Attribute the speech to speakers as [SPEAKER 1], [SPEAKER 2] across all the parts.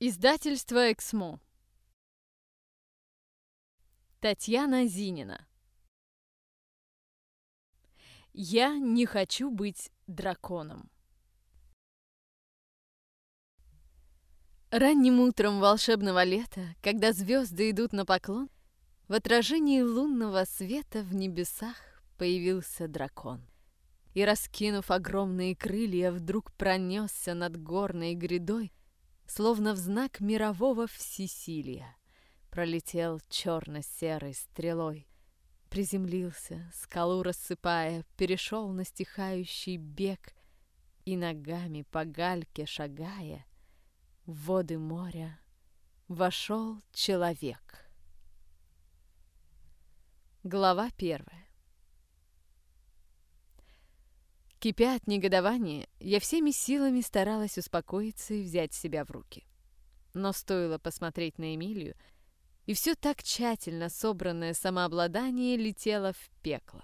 [SPEAKER 1] Издательство «Эксмо». Татьяна Зинина. Я не хочу быть драконом. Ранним утром волшебного лета, когда звезды идут на поклон, в отражении лунного света в небесах появился дракон. И, раскинув огромные крылья, вдруг пронесся над горной грядой, словно в знак мирового всесилия. Пролетел черно-серой стрелой, приземлился, скалу рассыпая, перешел на стихающий бег и ногами по гальке шагая, в воды моря вошел человек. Глава первая. Кипя от негодования, я всеми силами старалась успокоиться и взять себя в руки. Но стоило посмотреть на Эмилию, и все так тщательно собранное самообладание летело в пекло.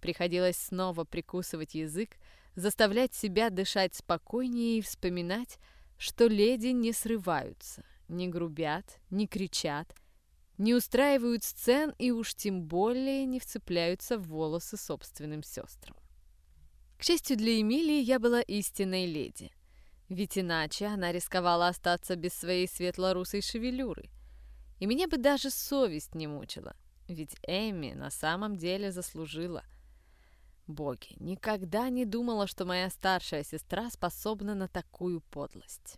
[SPEAKER 1] Приходилось снова прикусывать язык, заставлять себя дышать спокойнее и вспоминать, что леди не срываются, не грубят, не кричат, не устраивают сцен и уж тем более не вцепляются в волосы собственным сестрам. К счастью для Эмилии, я была истинной леди. Ведь иначе она рисковала остаться без своей светло-русой шевелюры. И меня бы даже совесть не мучила, ведь Эми на самом деле заслужила. Боги, никогда не думала, что моя старшая сестра способна на такую подлость.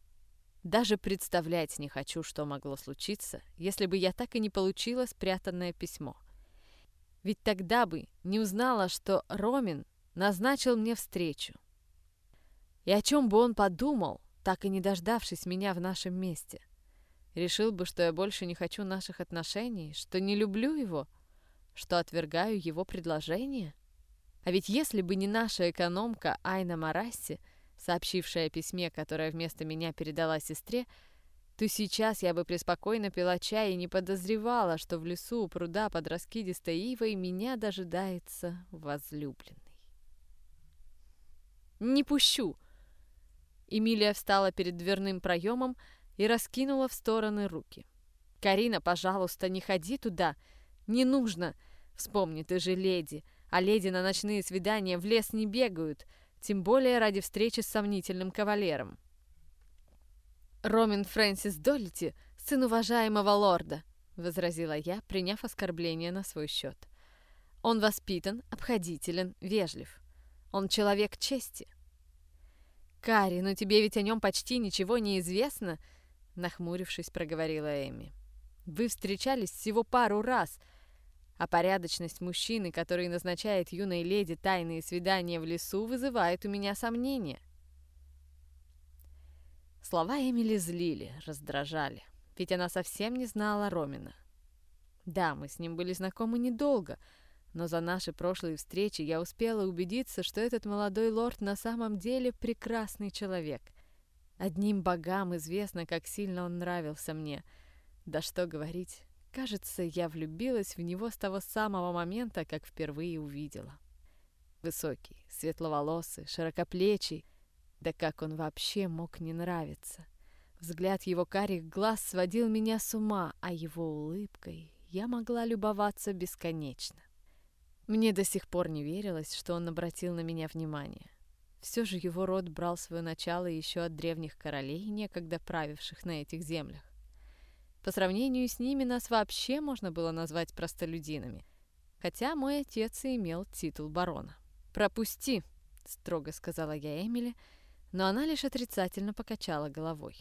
[SPEAKER 1] Даже представлять не хочу, что могло случиться, если бы я так и не получила спрятанное письмо. Ведь тогда бы не узнала, что Ромин назначил мне встречу. И о чем бы он подумал, так и не дождавшись меня в нашем месте? Решил бы, что я больше не хочу наших отношений, что не люблю его, что отвергаю его предложение? А ведь если бы не наша экономка Айна Марасси, сообщившая о письме, которое вместо меня передала сестре, то сейчас я бы преспокойно пила чай и не подозревала, что в лесу у пруда под раскидистой ивой меня дожидается возлюбленный. «Не пущу!» Эмилия встала перед дверным проемом и раскинула в стороны руки. «Карина, пожалуйста, не ходи туда! Не нужно! Вспомни, ты же леди, а леди на ночные свидания в лес не бегают, тем более ради встречи с сомнительным кавалером». «Ромин Фрэнсис Долити — сын уважаемого лорда», — возразила я, приняв оскорбление на свой счет. «Он воспитан, обходителен, вежлив. Он человек чести. «Карри, но тебе ведь о нем почти ничего не известно», — нахмурившись, проговорила Эми. «Вы встречались всего пару раз, а порядочность мужчины, который назначает юной леди тайные свидания в лесу, вызывает у меня сомнения». Слова Эмили злили, раздражали, ведь она совсем не знала Ромина. Да, мы с ним были знакомы недолго — но за наши прошлые встречи я успела убедиться, что этот молодой лорд на самом деле прекрасный человек. Одним богам известно, как сильно он нравился мне. Да что говорить, кажется, я влюбилась в него с того самого момента, как впервые увидела. Высокий, светловолосый, широкоплечий. Да как он вообще мог не нравиться? Взгляд его карих глаз сводил меня с ума, а его улыбкой я могла любоваться бесконечно. Мне до сих пор не верилось, что он обратил на меня внимание. Все же его род брал свое начало еще от древних королей, некогда правивших на этих землях. По сравнению с ними нас вообще можно было назвать простолюдинами, хотя мой отец и имел титул барона. «Пропусти», — строго сказала я Эмили, но она лишь отрицательно покачала головой.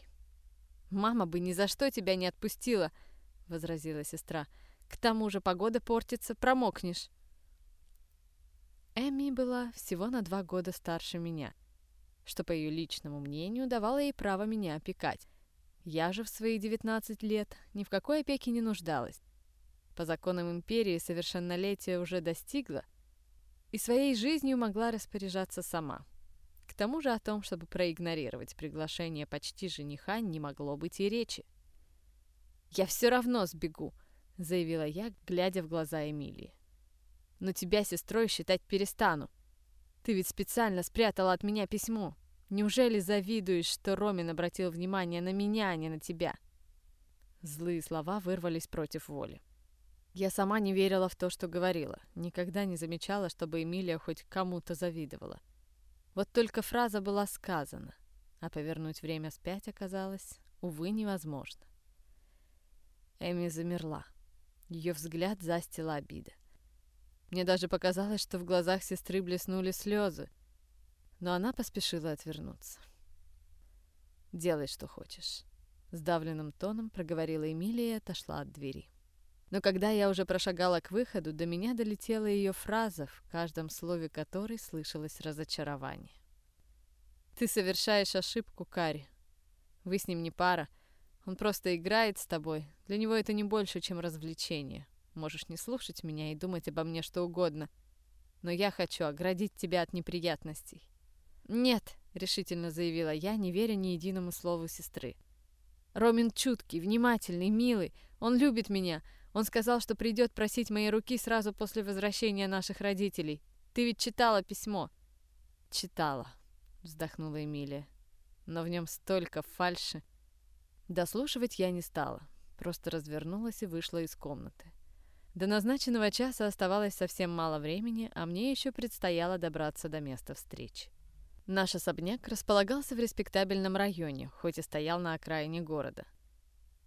[SPEAKER 1] «Мама бы ни за что тебя не отпустила», — возразила сестра. «К тому же погода портится, промокнешь». Эми была всего на два года старше меня, что, по ее личному мнению, давало ей право меня опекать. Я же в свои 19 лет ни в какой опеке не нуждалась. По законам империи совершеннолетие уже достигла и своей жизнью могла распоряжаться сама. К тому же о том, чтобы проигнорировать приглашение почти жениха, не могло быть и речи. «Я все равно сбегу», — заявила я, глядя в глаза Эмилии но тебя сестрой считать перестану. Ты ведь специально спрятала от меня письмо. Неужели завидуешь, что Ромин обратил внимание на меня, а не на тебя?» Злые слова вырвались против воли. Я сама не верила в то, что говорила. Никогда не замечала, чтобы Эмилия хоть кому-то завидовала. Вот только фраза была сказана, а повернуть время вспять оказалось, увы, невозможно. Эми замерла. Ее взгляд застила обида. Мне даже показалось, что в глазах сестры блеснули слезы, но она поспешила отвернуться. «Делай, что хочешь», — сдавленным тоном проговорила Эмилия и отошла от двери. Но когда я уже прошагала к выходу, до меня долетела ее фраза, в каждом слове которой слышалось разочарование. «Ты совершаешь ошибку, Кари. Вы с ним не пара. Он просто играет с тобой. Для него это не больше, чем развлечение. Можешь не слушать меня и думать обо мне что угодно. Но я хочу оградить тебя от неприятностей. «Нет», — решительно заявила я, не веря ни единому слову сестры. «Ромин чуткий, внимательный, милый. Он любит меня. Он сказал, что придет просить моей руки сразу после возвращения наших родителей. Ты ведь читала письмо?» «Читала», — вздохнула Эмилия. «Но в нем столько фальши». Дослушивать я не стала, просто развернулась и вышла из комнаты. До назначенного часа оставалось совсем мало времени, а мне еще предстояло добраться до места встречи. Наш особняк располагался в респектабельном районе, хоть и стоял на окраине города.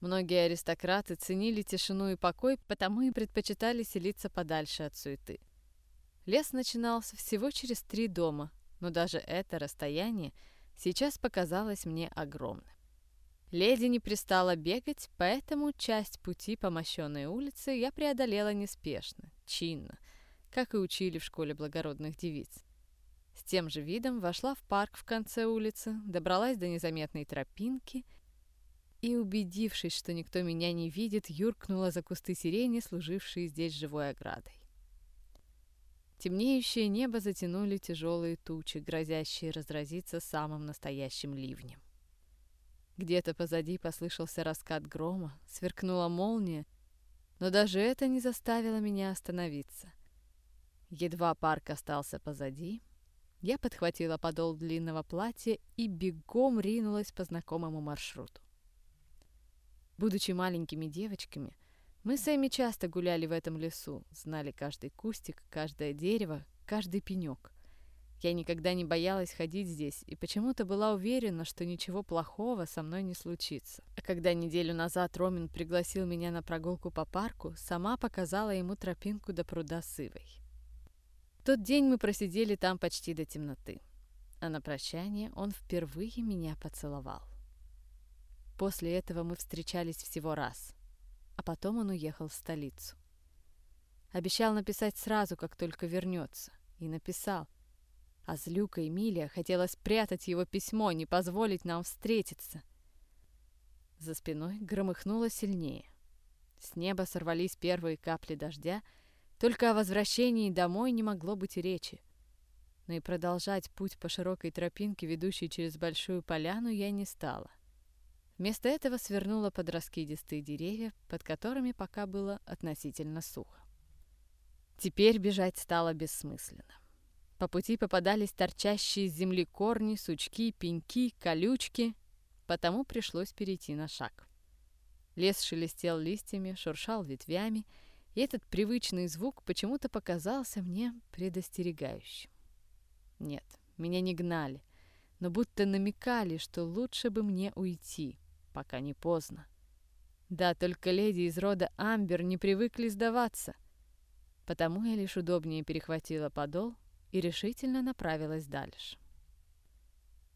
[SPEAKER 1] Многие аристократы ценили тишину и покой, потому и предпочитали селиться подальше от суеты. Лес начинался всего через три дома, но даже это расстояние сейчас показалось мне огромным. Леди не пристала бегать, поэтому часть пути по мощенной улице я преодолела неспешно, чинно, как и учили в школе благородных девиц. С тем же видом вошла в парк в конце улицы, добралась до незаметной тропинки и, убедившись, что никто меня не видит, юркнула за кусты сирени, служившие здесь живой оградой. Темнеющее небо затянули тяжелые тучи, грозящие разразиться самым настоящим ливнем. Где-то позади послышался раскат грома, сверкнула молния, но даже это не заставило меня остановиться. Едва парк остался позади, я подхватила подол длинного платья и бегом ринулась по знакомому маршруту. Будучи маленькими девочками, мы с Эми часто гуляли в этом лесу, знали каждый кустик, каждое дерево, каждый пенек. Я никогда не боялась ходить здесь и почему-то была уверена, что ничего плохого со мной не случится. А когда неделю назад Ромин пригласил меня на прогулку по парку, сама показала ему тропинку до пруда Сывой. В тот день мы просидели там почти до темноты, а на прощание он впервые меня поцеловал. После этого мы встречались всего раз, а потом он уехал в столицу. Обещал написать сразу, как только вернется, и написал — а злюка Эмилия хотела спрятать его письмо, не позволить нам встретиться. За спиной громыхнуло сильнее. С неба сорвались первые капли дождя, только о возвращении домой не могло быть и речи. Но и продолжать путь по широкой тропинке, ведущей через большую поляну, я не стала. Вместо этого свернула под раскидистые деревья, под которыми пока было относительно сухо. Теперь бежать стало бессмысленно. По пути попадались торчащие из земли корни, сучки, пеньки, колючки, потому пришлось перейти на шаг. Лес шелестел листьями, шуршал ветвями, и этот привычный звук почему-то показался мне предостерегающим. Нет, меня не гнали, но будто намекали, что лучше бы мне уйти, пока не поздно. Да, только леди из рода Амбер не привыкли сдаваться, потому я лишь удобнее перехватила подол и решительно направилась дальше.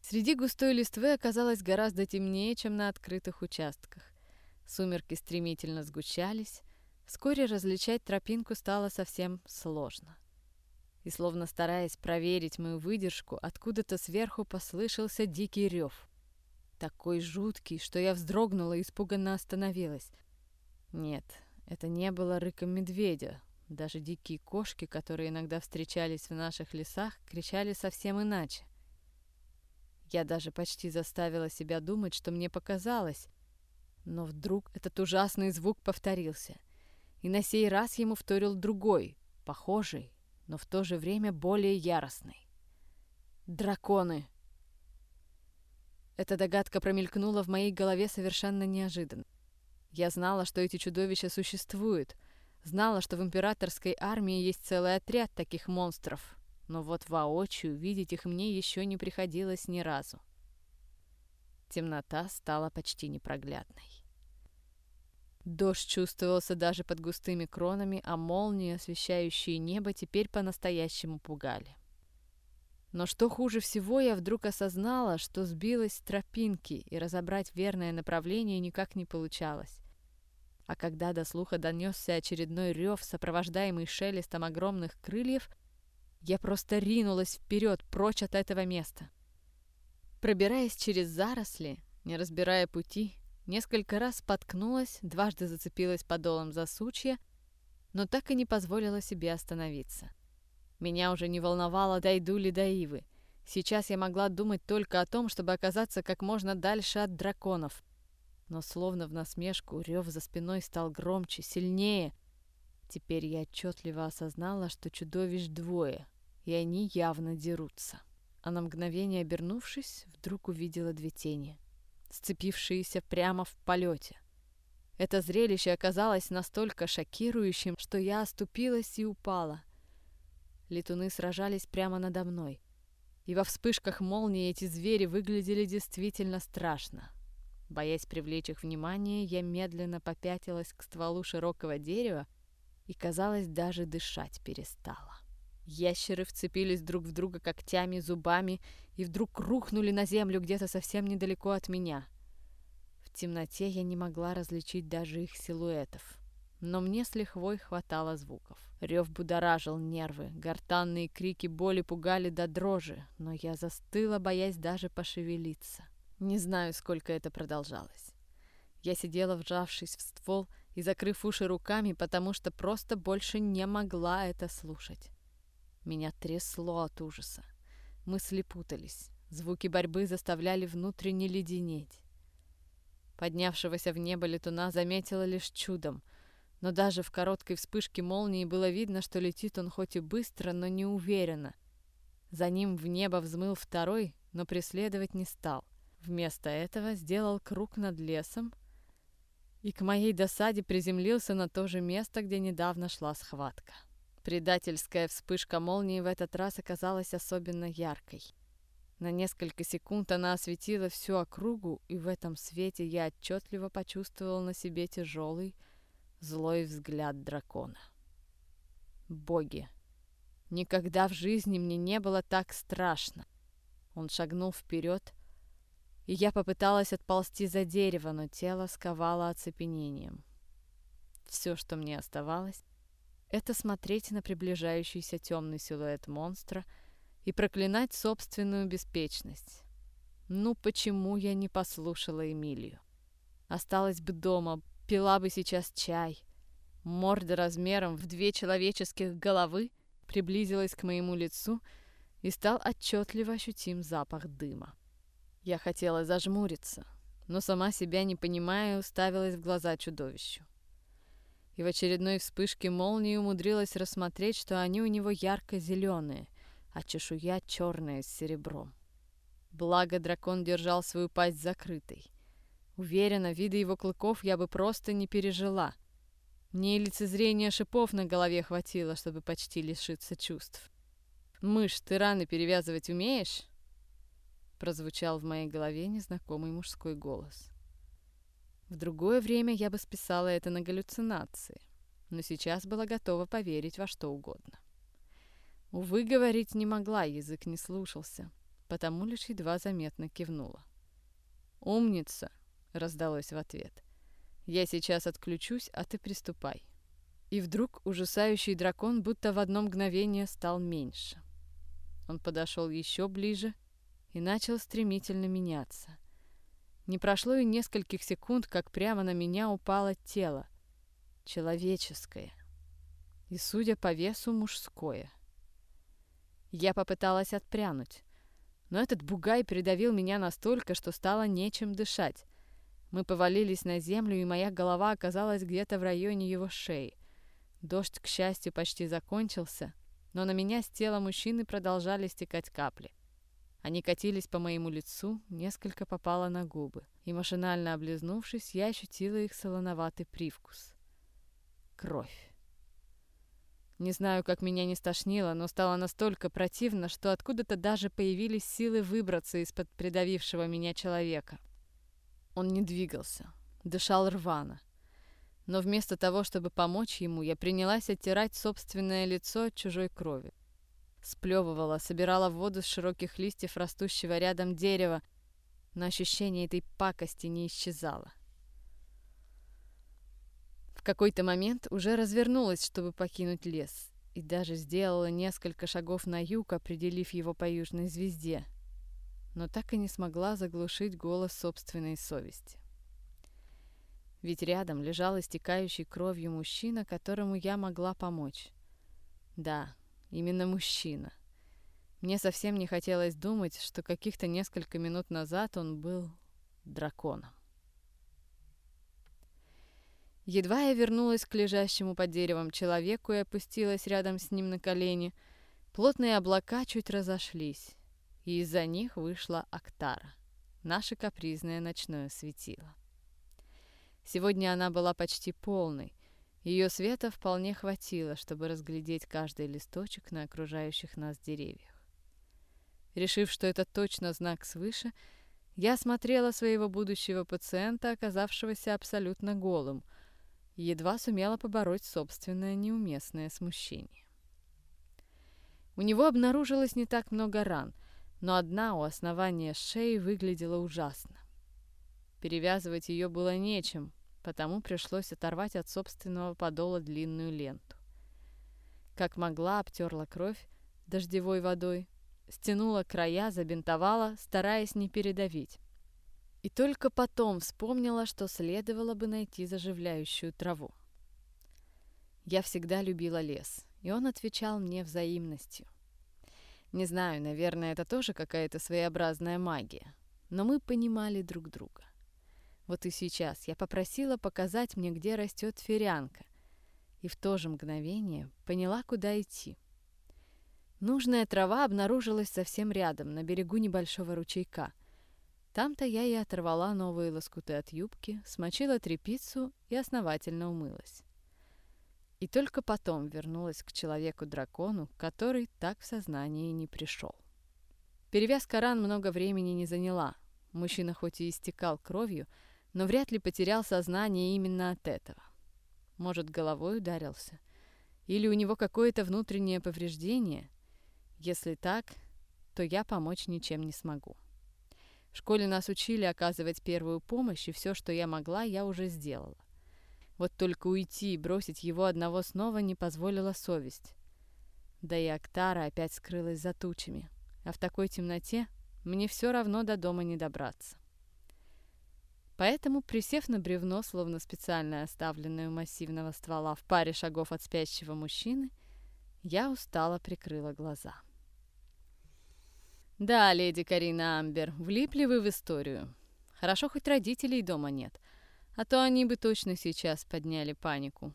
[SPEAKER 1] Среди густой листвы оказалось гораздо темнее, чем на открытых участках. Сумерки стремительно сгущались, вскоре различать тропинку стало совсем сложно. И словно стараясь проверить мою выдержку, откуда-то сверху послышался дикий рев. Такой жуткий, что я вздрогнула и испуганно остановилась. Нет, это не было рыком медведя, даже дикие кошки, которые иногда встречались в наших лесах, кричали совсем иначе. Я даже почти заставила себя думать, что мне показалось. Но вдруг этот ужасный звук повторился. И на сей раз ему вторил другой, похожий, но в то же время более яростный. «Драконы!» Эта догадка промелькнула в моей голове совершенно неожиданно. Я знала, что эти чудовища существуют, знала, что в императорской армии есть целый отряд таких монстров, но вот воочию видеть их мне еще не приходилось ни разу. Темнота стала почти непроглядной. Дождь чувствовался даже под густыми кронами, а молнии, освещающие небо, теперь по-настоящему пугали. Но что хуже всего, я вдруг осознала, что сбилась с тропинки, и разобрать верное направление никак не получалось. А когда до слуха донесся очередной рев, сопровождаемый шелестом огромных крыльев, я просто ринулась вперед, прочь от этого места. Пробираясь через заросли, не разбирая пути, Несколько раз споткнулась, дважды зацепилась подолом за сучья, но так и не позволила себе остановиться. Меня уже не волновало, дойду ли до Ивы. Сейчас я могла думать только о том, чтобы оказаться как можно дальше от драконов. Но словно в насмешку рев за спиной стал громче, сильнее. Теперь я отчетливо осознала, что чудовищ двое, и они явно дерутся. А на мгновение обернувшись, вдруг увидела две тени — сцепившиеся прямо в полете. Это зрелище оказалось настолько шокирующим, что я оступилась и упала. Летуны сражались прямо надо мной. И во вспышках молнии эти звери выглядели действительно страшно. Боясь привлечь их внимание, я медленно попятилась к стволу широкого дерева и, казалось, даже дышать перестала. Ящеры вцепились друг в друга когтями, зубами и вдруг рухнули на землю где-то совсем недалеко от меня. В темноте я не могла различить даже их силуэтов. Но мне с лихвой хватало звуков. Рев будоражил нервы, гортанные крики боли пугали до дрожи, но я застыла, боясь даже пошевелиться. Не знаю, сколько это продолжалось. Я сидела, вжавшись в ствол и закрыв уши руками, потому что просто больше не могла это слушать. Меня трясло от ужаса. Мысли путались. Звуки борьбы заставляли внутренне леденеть. Поднявшегося в небо летуна заметила лишь чудом, но даже в короткой вспышке молнии было видно, что летит он хоть и быстро, но не уверенно. За ним в небо взмыл второй, но преследовать не стал. Вместо этого сделал круг над лесом и к моей досаде приземлился на то же место, где недавно шла схватка. Предательская вспышка молнии в этот раз оказалась особенно яркой. На несколько секунд она осветила всю округу, и в этом свете я отчетливо почувствовал на себе тяжелый, злой взгляд дракона. Боги! Никогда в жизни мне не было так страшно. Он шагнул вперед, и я попыталась отползти за дерево, но тело сковало оцепенением. Все, что мне оставалось, это смотреть на приближающийся темный силуэт монстра и проклинать собственную беспечность. Ну почему я не послушала Эмилию? Осталась бы дома, пила бы сейчас чай. Морда размером в две человеческих головы приблизилась к моему лицу и стал отчетливо ощутим запах дыма. Я хотела зажмуриться, но сама себя не понимая, уставилась в глаза чудовищу и в очередной вспышке молнии умудрилась рассмотреть, что они у него ярко-зеленые, а чешуя черная с серебром. Благо дракон держал свою пасть закрытой. Уверена, вида его клыков я бы просто не пережила. Мне и лицезрения шипов на голове хватило, чтобы почти лишиться чувств. «Мышь, ты раны перевязывать умеешь?» Прозвучал в моей голове незнакомый мужской голос. В другое время я бы списала это на галлюцинации, но сейчас была готова поверить во что угодно. Увы, говорить не могла, язык не слушался, потому лишь едва заметно кивнула. «Умница!» — раздалось в ответ. «Я сейчас отключусь, а ты приступай». И вдруг ужасающий дракон будто в одно мгновение стал меньше. Он подошел еще ближе и начал стремительно меняться — не прошло и нескольких секунд, как прямо на меня упало тело. Человеческое. И, судя по весу, мужское. Я попыталась отпрянуть. Но этот бугай придавил меня настолько, что стало нечем дышать. Мы повалились на землю, и моя голова оказалась где-то в районе его шеи. Дождь, к счастью, почти закончился, но на меня с тела мужчины продолжали стекать капли. Они катились по моему лицу, несколько попало на губы, и, машинально облизнувшись, я ощутила их солоноватый привкус. Кровь. Не знаю, как меня не стошнило, но стало настолько противно, что откуда-то даже появились силы выбраться из-под придавившего меня человека. Он не двигался, дышал рвано. Но вместо того, чтобы помочь ему, я принялась оттирать собственное лицо от чужой крови. Сплевывала, собирала воду с широких листьев растущего рядом дерева, но ощущение этой пакости не исчезало. В какой-то момент уже развернулась, чтобы покинуть лес, и даже сделала несколько шагов на юг, определив его по южной звезде, но так и не смогла заглушить голос собственной совести. Ведь рядом лежал истекающий кровью мужчина, которому я могла помочь. Да, именно мужчина. Мне совсем не хотелось думать, что каких-то несколько минут назад он был драконом. Едва я вернулась к лежащему под деревом человеку и опустилась рядом с ним на колени, плотные облака чуть разошлись, и из-за них вышла Актара, наше капризное ночное светило. Сегодня она была почти полной, ее света вполне хватило, чтобы разглядеть каждый листочек на окружающих нас деревьях. Решив, что это точно знак свыше, я смотрела своего будущего пациента, оказавшегося абсолютно голым — едва сумела побороть собственное неуместное смущение. У него обнаружилось не так много ран, но одна у основания шеи выглядела ужасно. Перевязывать ее было нечем, потому пришлось оторвать от собственного подола длинную ленту. Как могла, обтерла кровь дождевой водой, стянула края, забинтовала, стараясь не передавить. И только потом вспомнила, что следовало бы найти заживляющую траву. Я всегда любила лес, и он отвечал мне взаимностью. Не знаю, наверное, это тоже какая-то своеобразная магия, но мы понимали друг друга. Вот и сейчас я попросила показать мне, где растет ферянка, и в то же мгновение поняла, куда идти. Нужная трава обнаружилась совсем рядом, на берегу небольшого ручейка — там-то я и оторвала новые лоскуты от юбки, смочила тряпицу и основательно умылась. И только потом вернулась к человеку-дракону, который так в сознание не пришел. Перевязка ран много времени не заняла. Мужчина хоть и истекал кровью, но вряд ли потерял сознание именно от этого. Может, головой ударился? Или у него какое-то внутреннее повреждение? Если так, то я помочь ничем не смогу. В школе нас учили оказывать первую помощь, и все, что я могла, я уже сделала. Вот только уйти и бросить его одного снова не позволила совесть. Да и Актара опять скрылась за тучами, а в такой темноте мне все равно до дома не добраться. Поэтому, присев на бревно, словно специально оставленное у массивного ствола в паре шагов от спящего мужчины, я устало прикрыла глаза. «Да, леди Карина Амбер, влипли вы в историю. Хорошо, хоть родителей дома нет, а то они бы точно сейчас подняли панику.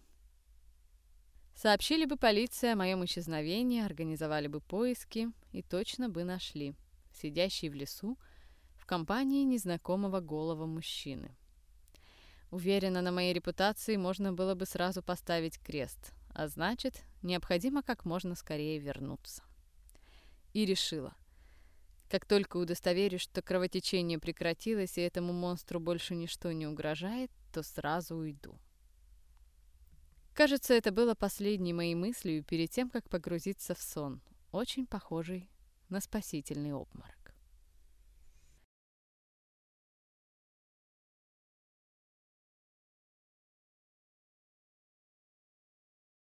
[SPEAKER 1] Сообщили бы полиции о моем исчезновении, организовали бы поиски и точно бы нашли, сидящий в лесу, в компании незнакомого голого мужчины. Уверена, на моей репутации можно было бы сразу поставить крест, а значит, необходимо как можно скорее вернуться. И решила – как только удостоверюсь, что кровотечение прекратилось и этому монстру больше ничто не угрожает, то сразу уйду. Кажется, это было последней моей мыслью перед тем, как погрузиться в сон, очень похожий на спасительный обморок.